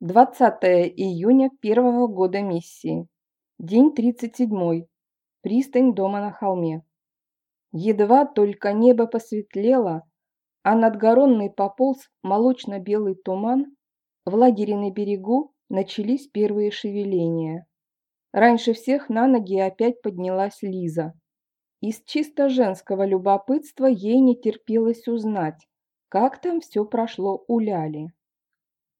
20 июня первого года миссии. День 37. Пристань дома на холме. Едва только небо посветлело, а над Горонной пополз молочно-белый туман, в лагере на берегу начались первые шевеления. Раньше всех на ноги опять поднялась Лиза. Из чисто женского любопытства ей не терпелось узнать, как там все прошло у Ляли.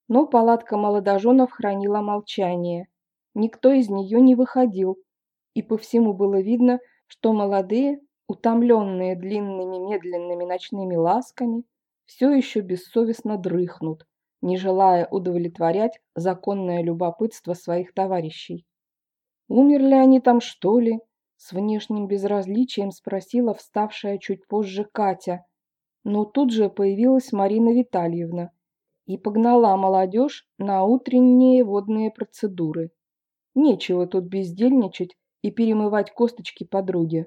Но палатка молодоженов хранила молчание. Никто из нее не выходил, и по всему было видно, что молодые, утомленные длинными медленными ночными ласками, все еще бессовестно дрыхнут, не желая удовлетворять законное любопытство своих товарищей. «Умерли они там, что ли?» С внешним безразличием спросила вставшая чуть позже Катя. Но тут же появилась Марина Витальевна и погнала молодежь на утренние водные процедуры. Нечего тут бездельничать и перемывать косточки подруги.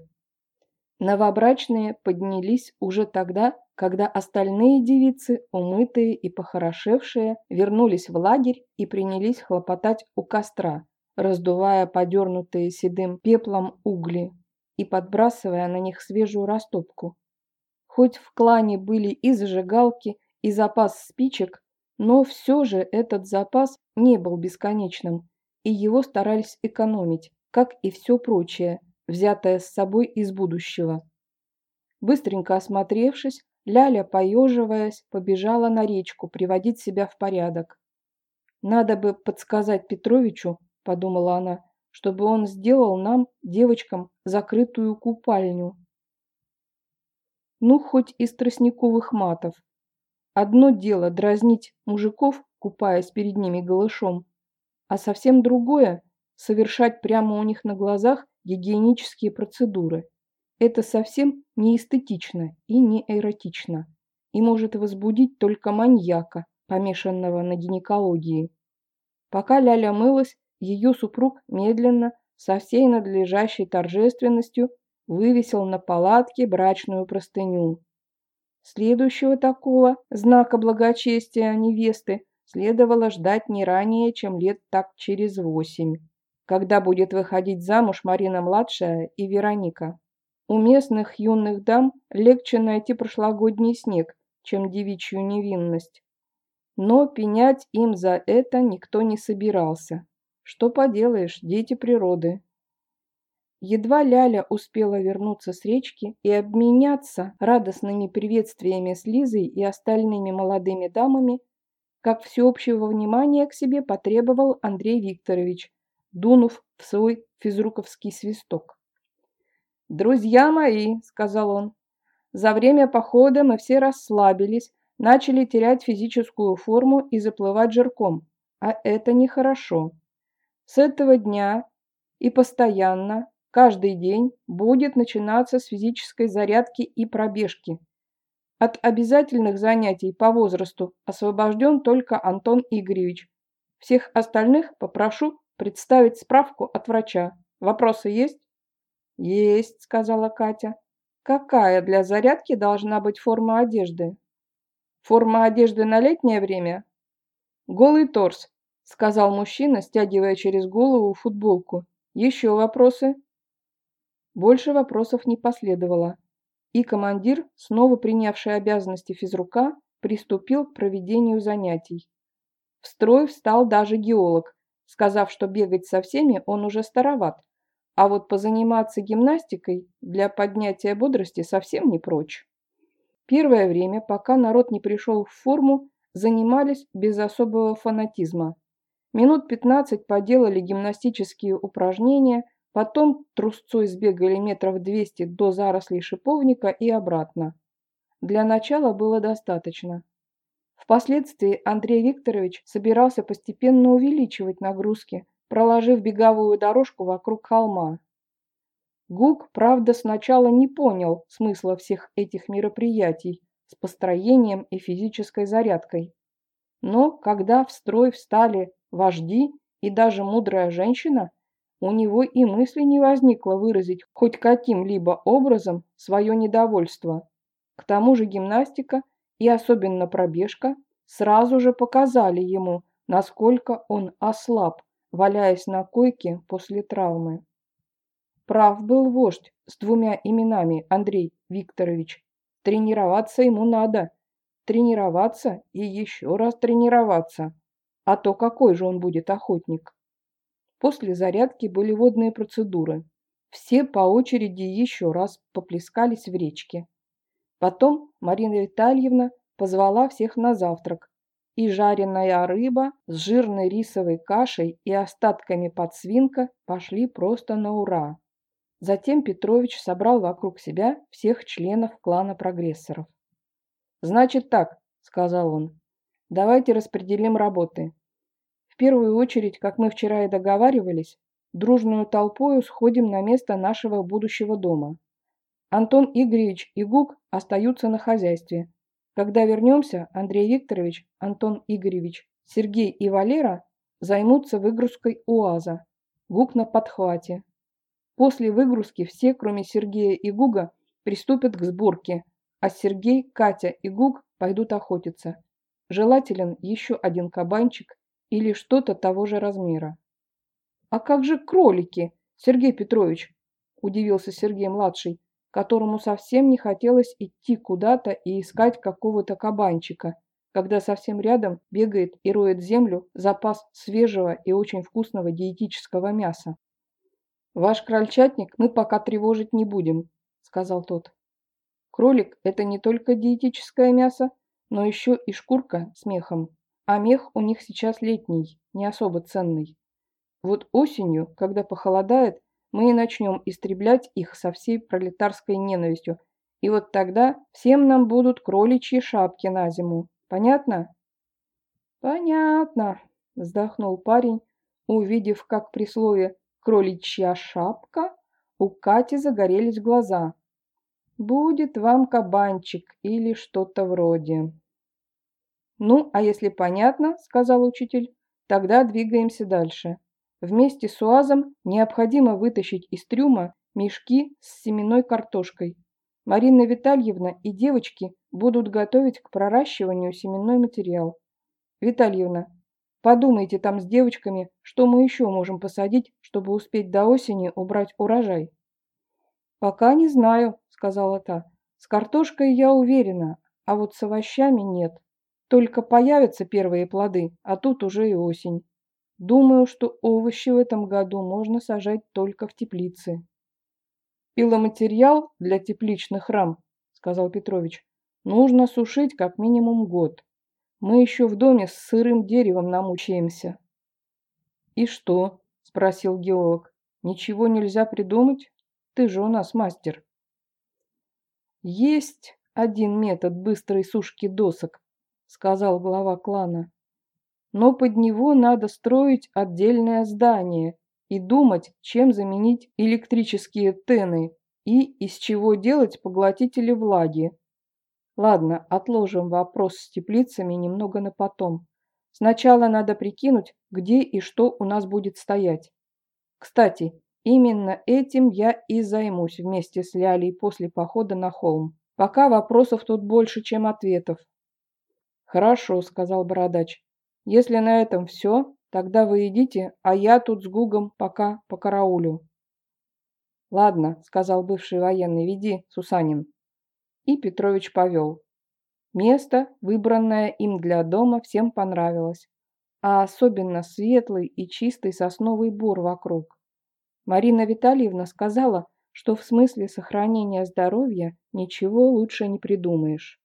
Новобрачные поднялись уже тогда, когда остальные девицы, умытые и похорошевшие, вернулись в лагерь и принялись хлопотать у костра, раздувая подернутые седым пеплом угли и подбрасывая на них свежую растопку. Хоть в клане были и зажигалки, и запас спичек, но все же этот запас не был бесконечным, и его старались экономить, как и все прочее, взятое с собой из будущего. Быстренько осмотревшись, Ляля, поеживаясь, побежала на речку приводить себя в порядок. «Надо бы подсказать Петровичу», – подумала она, – «чтобы он сделал нам, девочкам, закрытую купальню». Ну, хоть из тростниковых матов, Одно дело дразнить мужиков, купаясь перед ними голышом, а совсем другое – совершать прямо у них на глазах гигиенические процедуры. Это совсем не эстетично и не эротично, и может возбудить только маньяка, помешанного на гинекологии. Пока Ляля мылась, ее супруг медленно, со всей надлежащей торжественностью, вывесил на палатке брачную простыню. Следующего такого знака благочестия невесты следовало ждать не ранее, чем лет так через восемь, когда будет выходить замуж Марина-младшая и Вероника. У местных юных дам легче найти прошлогодний снег, чем девичью невинность. Но пенять им за это никто не собирался. Что поделаешь, дети природы. Едва Ляля успела вернуться с речки и обменяться радостными приветствиями с Лизой и остальными молодыми дамами, как всеобщего внимания к себе потребовал Андрей Викторович, дунув в свой физруковский свисток. «Друзья мои», — сказал он, — «за время похода мы все расслабились, начали терять физическую форму и заплывать жирком, а это нехорошо. С этого дня и постоянно каждый день будет начинаться с физической зарядки и пробежки. От обязательных занятий по возрасту освобожден только Антон Игоревич. Всех остальных попрошу представить справку от врача. Вопросы есть? Есть, сказала Катя. Какая для зарядки должна быть форма одежды? Форма одежды на летнее время? Голый торс, сказал мужчина, стягивая через голову футболку. Еще вопросы? Больше вопросов не последовало, и командир, снова принявший обязанности физрука, приступил к проведению занятий. В строй встал даже геолог, сказав, что бегать со всеми он уже староват, а вот позаниматься гимнастикой для поднятия бодрости совсем не прочь. Первое время, пока народ не пришел в форму, занимались без особого фанатизма. Минут 15 поделали гимнастические упражнения – Потом трусцой сбегали метров двести до зарослей шиповника и обратно. Для начала было достаточно. Впоследствии Андрей Викторович собирался постепенно увеличивать нагрузки, проложив беговую дорожку вокруг холма. Гук, правда, сначала не понял смысла всех этих мероприятий с построением и физической зарядкой. Но когда в строй встали вожди и даже мудрая женщина, у него и мысли не возникло выразить хоть каким-либо образом свое недовольство. К тому же гимнастика и особенно пробежка сразу же показали ему, насколько он ослаб, валяясь на койке после травмы. Прав был вождь с двумя именами Андрей Викторович. Тренироваться ему надо. Тренироваться и еще раз тренироваться. А то какой же он будет охотник? После зарядки были водные процедуры. Все по очереди еще раз поплескались в речке. Потом Марина Витальевна позвала всех на завтрак, и жареная рыба с жирной рисовой кашей и остатками подсвинка пошли просто на ура. Затем Петрович собрал вокруг себя всех членов клана прогрессоров. «Значит так», — сказал он, — «давайте распределим работы. Первую очередь, как мы вчера и договаривались, дружную толпою сходим на место нашего будущего дома. Антон Игоревич и Гук остаются на хозяйстве. Когда вернемся, Андрей Викторович, Антон Игоревич, Сергей и Валера займутся выгрузкой УАЗа. Гук на подхвате. После выгрузки все, кроме Сергея и Гуга, приступят к сборке, а Сергей, Катя и Гуг пойдут охотиться. Желателен еще один кабанчик или что-то того же размера. «А как же кролики, Сергей Петрович?» – удивился Сергей-младший, которому совсем не хотелось идти куда-то и искать какого-то кабанчика, когда совсем рядом бегает и роет землю запас свежего и очень вкусного диетического мяса. «Ваш крольчатник мы пока тревожить не будем», – сказал тот. «Кролик – это не только диетическое мясо, но еще и шкурка с мехом, а мех у них сейчас летний, не особо ценный. Вот осенью, когда похолодает, мы и начнем истреблять их со всей пролетарской ненавистью. И вот тогда всем нам будут кроличьи шапки на зиму. Понятно? Понятно, вздохнул парень, увидев, как при слове «кроличья шапка» у Кати загорелись глаза. «Будет вам кабанчик или что-то вроде». «Ну, а если понятно, — сказал учитель, — тогда двигаемся дальше. Вместе с УАЗом необходимо вытащить из трюма мешки с семенной картошкой. Марина Витальевна и девочки будут готовить к проращиванию семенной материал. Витальевна, подумайте там с девочками, что мы еще можем посадить, чтобы успеть до осени убрать урожай. Пока не знаю, сказала та. С картошкой я уверена, а вот с овощами нет. Только появятся первые плоды, а тут уже и осень. Думаю, что овощи в этом году можно сажать только в теплице. Пиломатериал для тепличных рам, сказал Петрович, нужно сушить как минимум год. Мы еще в доме с сырым деревом намучаемся. И что? спросил геолог. Ничего нельзя придумать? Ты же у нас мастер. Есть один метод быстрой сушки досок, сказал глава клана но под него надо строить отдельное здание и думать, чем заменить электрические тены и из чего делать поглотители влаги. Ладно, отложим вопрос с теплицами немного на потом. Сначала надо прикинуть, где и что у нас будет стоять. Кстати, именно этим я и займусь вместе с Лялей после похода на холм. Пока вопросов тут больше, чем ответов. «Хорошо», — сказал Бородач. Если на этом все, тогда вы идите, а я тут с Гугом пока по караулю. Ладно, сказал бывший военный, веди, Сусанин. И Петрович повел. Место, выбранное им для дома, всем понравилось, а особенно светлый и чистый сосновый бор вокруг. Марина Витальевна сказала, что в смысле сохранения здоровья ничего лучше не придумаешь.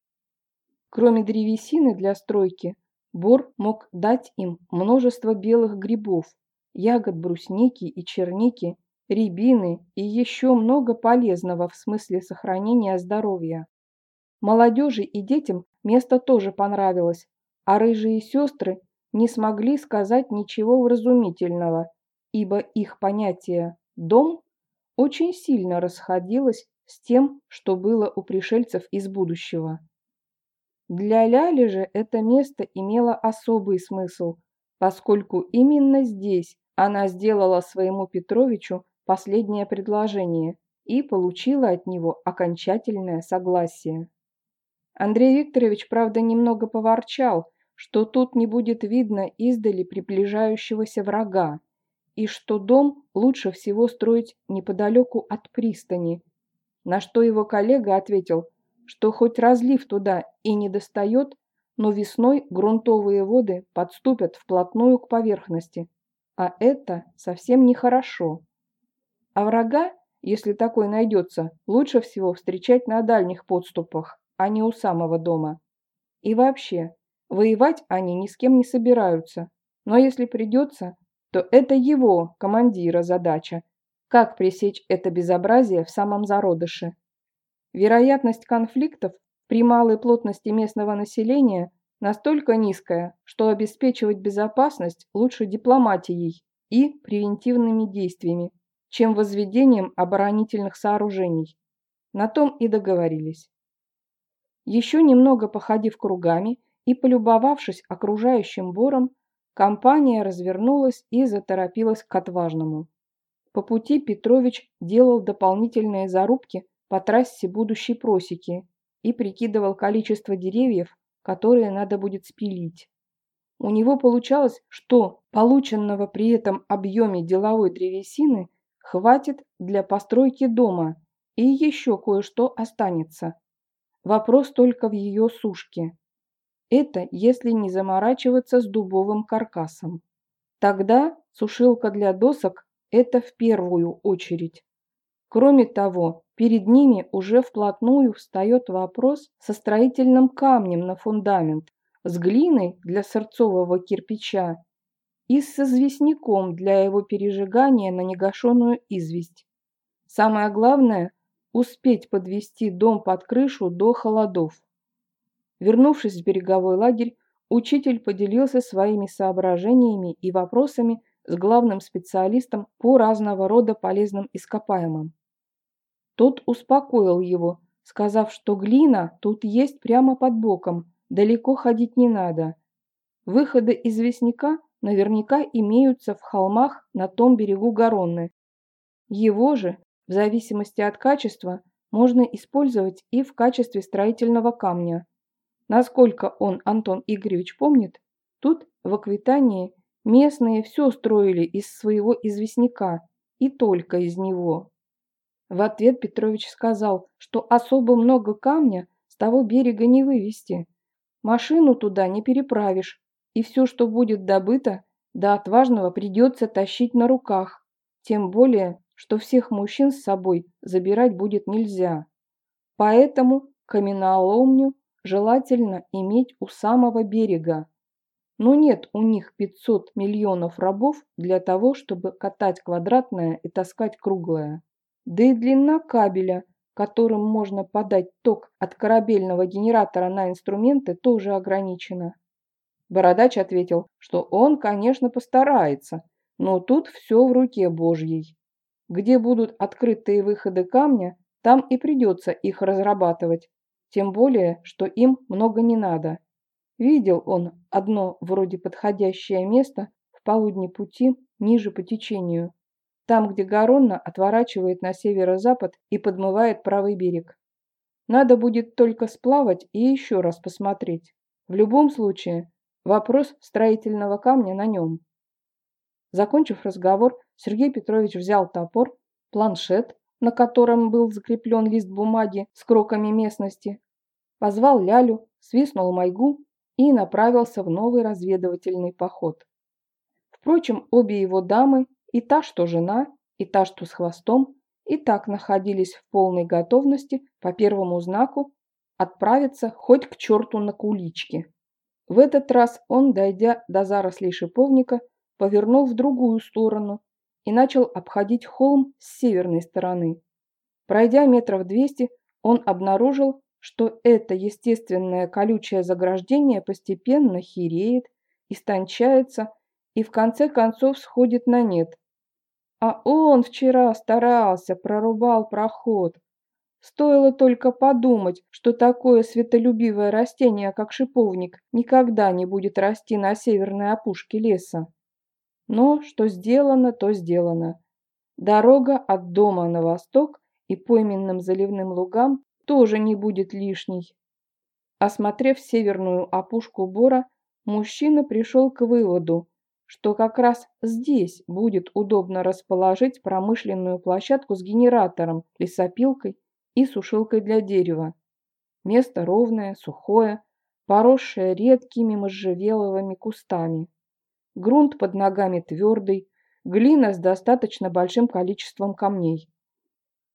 Кроме древесины для стройки, Бор мог дать им множество белых грибов, ягод брусники и черники, рябины и еще много полезного в смысле сохранения здоровья. Молодежи и детям место тоже понравилось, а рыжие сестры не смогли сказать ничего вразумительного, ибо их понятие «дом» очень сильно расходилось с тем, что было у пришельцев из будущего. Для Ляли же это место имело особый смысл, поскольку именно здесь она сделала своему Петровичу последнее предложение и получила от него окончательное согласие. Андрей Викторович, правда, немного поворчал, что тут не будет видно издали приближающегося врага, и что дом лучше всего строить неподалеку от пристани, на что его коллега ответил, что хоть разлив туда и не достает, но весной грунтовые воды подступят вплотную к поверхности, а это совсем нехорошо. А врага, если такой найдется, лучше всего встречать на дальних подступах, а не у самого дома. И вообще, воевать они ни с кем не собираются, но если придется, то это его, командира, задача. Как пресечь это безобразие в самом зародыше? Вероятность конфликтов при малой плотности местного населения настолько низкая, что обеспечивать безопасность лучше дипломатией и превентивными действиями, чем возведением оборонительных сооружений. На том и договорились. Еще немного походив кругами и полюбовавшись окружающим бором, компания развернулась и заторопилась к отважному. По пути Петрович делал дополнительные зарубки по трассе будущей просеки и прикидывал количество деревьев, которые надо будет спилить. У него получалось, что полученного при этом объеме деловой древесины хватит для постройки дома, и еще кое-что останется. Вопрос только в ее сушке. Это если не заморачиваться с дубовым каркасом. Тогда сушилка для досок – это в первую очередь. Кроме того, перед ними уже вплотную встает вопрос со строительным камнем на фундамент, с глиной для сырцового кирпича и с известняком для его пережигания на негашенную известь. Самое главное – успеть подвести дом под крышу до холодов. Вернувшись в береговой лагерь, учитель поделился своими соображениями и вопросами с главным специалистом по разного рода полезным ископаемым. Тот успокоил его, сказав, что глина тут есть прямо под боком, далеко ходить не надо. Выходы известняка наверняка имеются в холмах на том берегу Гаронны. Его же, в зависимости от качества, можно использовать и в качестве строительного камня. Насколько он, Антон Игоревич, помнит, тут, в Аквитании, местные все строили из своего известняка и только из него. В ответ Петрович сказал, что особо много камня с того берега не вывести. Машину туда не переправишь, и все, что будет добыто, до отважного придется тащить на руках. Тем более, что всех мужчин с собой забирать будет нельзя. Поэтому каменоломню желательно иметь у самого берега. Но нет у них 500 миллионов рабов для того, чтобы катать квадратное и таскать круглое. Да и длина кабеля, которым можно подать ток от корабельного генератора на инструменты, тоже ограничена. Бородач ответил, что он, конечно, постарается, но тут все в руке Божьей. Где будут открытые выходы камня, там и придется их разрабатывать, тем более, что им много не надо. Видел он одно вроде подходящее место в полудне пути ниже по течению там, где Гаронна отворачивает на северо-запад и подмывает правый берег. Надо будет только сплавать и еще раз посмотреть. В любом случае, вопрос строительного камня на нем. Закончив разговор, Сергей Петрович взял топор, планшет, на котором был закреплен лист бумаги с кроками местности, позвал Лялю, свистнул Майгу и направился в новый разведывательный поход. Впрочем, обе его дамы и та, что жена, и та, что с хвостом, и так находились в полной готовности по первому знаку отправиться хоть к черту на кулички. В этот раз он, дойдя до зарослей шиповника, повернул в другую сторону и начал обходить холм с северной стороны. Пройдя метров двести, он обнаружил, что это естественное колючее заграждение постепенно хереет, истончается и в конце концов сходит на нет, а он вчера старался, прорубал проход. Стоило только подумать, что такое светолюбивое растение, как шиповник, никогда не будет расти на северной опушке леса. Но что сделано, то сделано. Дорога от дома на восток и пойменным заливным лугам тоже не будет лишней. Осмотрев северную опушку бора, мужчина пришел к выводу, что как раз здесь будет удобно расположить промышленную площадку с генератором, лесопилкой и сушилкой для дерева. Место ровное, сухое, поросшее редкими можжевеловыми кустами. Грунт под ногами твердый, глина с достаточно большим количеством камней.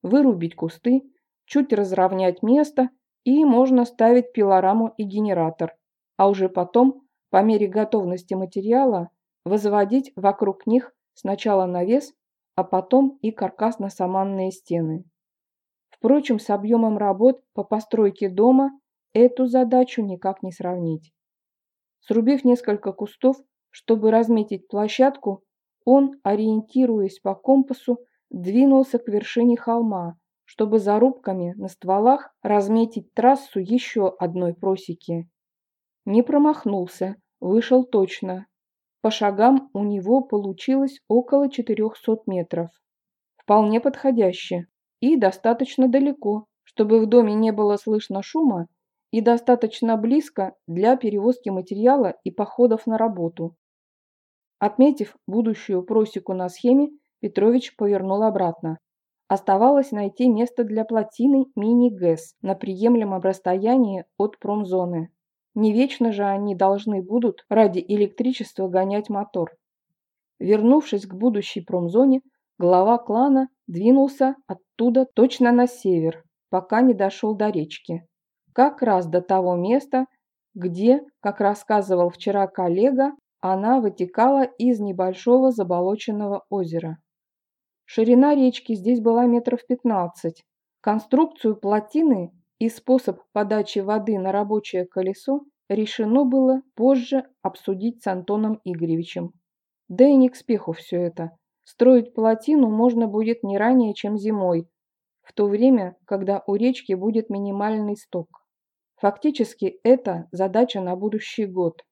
Вырубить кусты, чуть разровнять место и можно ставить пилораму и генератор, а уже потом, по мере готовности материала, возводить вокруг них сначала навес, а потом и каркасно-саманные стены. Впрочем, с объемом работ по постройке дома эту задачу никак не сравнить. Срубив несколько кустов, чтобы разметить площадку, он, ориентируясь по компасу, двинулся к вершине холма, чтобы зарубками на стволах разметить трассу еще одной просеки. Не промахнулся, вышел точно. По шагам у него получилось около 400 метров. Вполне подходяще и достаточно далеко, чтобы в доме не было слышно шума, и достаточно близко для перевозки материала и походов на работу. Отметив будущую просеку на схеме, Петрович повернул обратно. Оставалось найти место для плотины мини-ГЭС на приемлемом расстоянии от промзоны. Не вечно же они должны будут ради электричества гонять мотор. Вернувшись к будущей промзоне, глава клана двинулся оттуда точно на север, пока не дошел до речки. Как раз до того места, где, как рассказывал вчера коллега, она вытекала из небольшого заболоченного озера. Ширина речки здесь была метров 15. Конструкцию плотины и способ подачи воды на рабочее колесо решено было позже обсудить с Антоном Игоревичем. Да и не к спеху все это. Строить плотину можно будет не ранее, чем зимой, в то время, когда у речки будет минимальный сток. Фактически это задача на будущий год.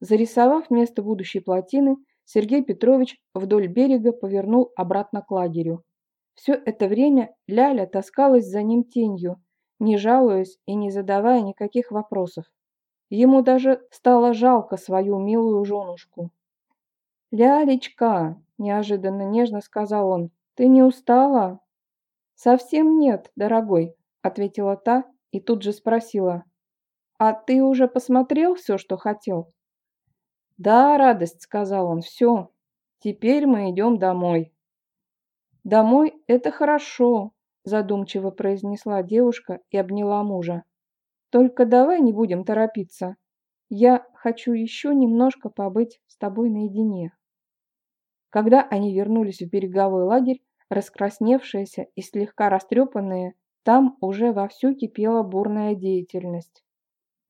Зарисовав место будущей плотины, Сергей Петрович вдоль берега повернул обратно к лагерю. Все это время Ляля таскалась за ним тенью, не жалуясь и не задавая никаких вопросов. Ему даже стало жалко свою милую женушку. «Лялечка!» – неожиданно нежно сказал он. «Ты не устала?» «Совсем нет, дорогой», – ответила та и тут же спросила. «А ты уже посмотрел все, что хотел?» «Да, радость», — сказал он, — «все. Теперь мы идем домой». «Домой — это хорошо», — задумчиво произнесла девушка и обняла мужа. «Только давай не будем торопиться. Я хочу еще немножко побыть с тобой наедине». Когда они вернулись в береговой лагерь, раскрасневшиеся и слегка растрепанные, там уже вовсю кипела бурная деятельность.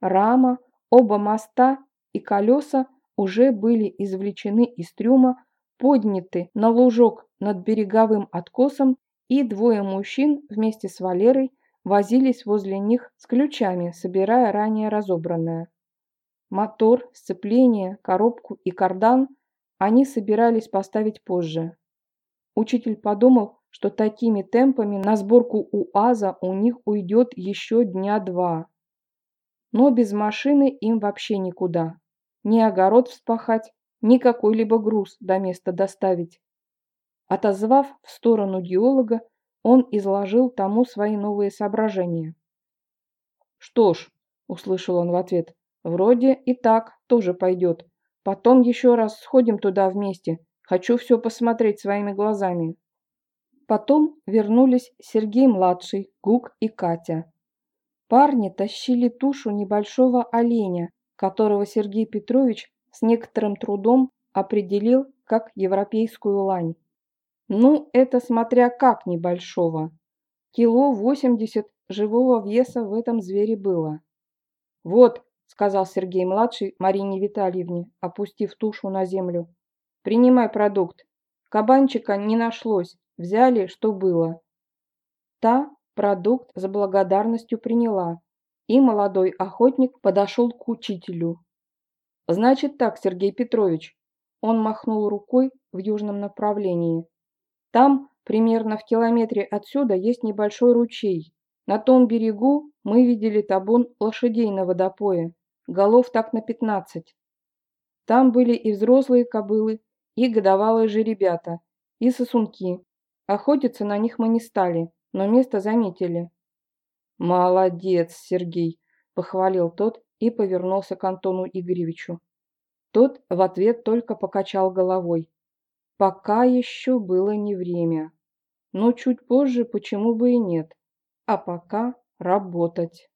Рама, оба моста и колеса уже были извлечены из трюма, подняты на лужок над береговым откосом, и двое мужчин вместе с Валерой возились возле них с ключами, собирая ранее разобранное. Мотор, сцепление, коробку и кардан они собирались поставить позже. Учитель подумал, что такими темпами на сборку УАЗа у них уйдет еще дня два. Но без машины им вообще никуда ни огород вспахать, ни какой-либо груз до места доставить. Отозвав в сторону геолога, он изложил тому свои новые соображения. «Что ж», — услышал он в ответ, — «вроде и так тоже пойдет. Потом еще раз сходим туда вместе. Хочу все посмотреть своими глазами». Потом вернулись Сергей-младший, Гук и Катя. Парни тащили тушу небольшого оленя, которого Сергей Петрович с некоторым трудом определил как европейскую лань. Ну, это смотря как небольшого. Кило 80 живого веса в этом звере было. «Вот», — сказал Сергей-младший Марине Витальевне, опустив тушу на землю, — «принимай продукт. Кабанчика не нашлось, взяли, что было». Та продукт с благодарностью приняла, и молодой охотник подошел к учителю. «Значит так, Сергей Петрович», он махнул рукой в южном направлении. «Там, примерно в километре отсюда, есть небольшой ручей. На том берегу мы видели табун лошадей на водопое. голов так на пятнадцать. Там были и взрослые кобылы, и годовалые же ребята, и сосунки. Охотиться на них мы не стали, но место заметили. «Молодец, Сергей!» – похвалил тот и повернулся к Антону Игоревичу. Тот в ответ только покачал головой. Пока еще было не время. Но чуть позже почему бы и нет. А пока работать.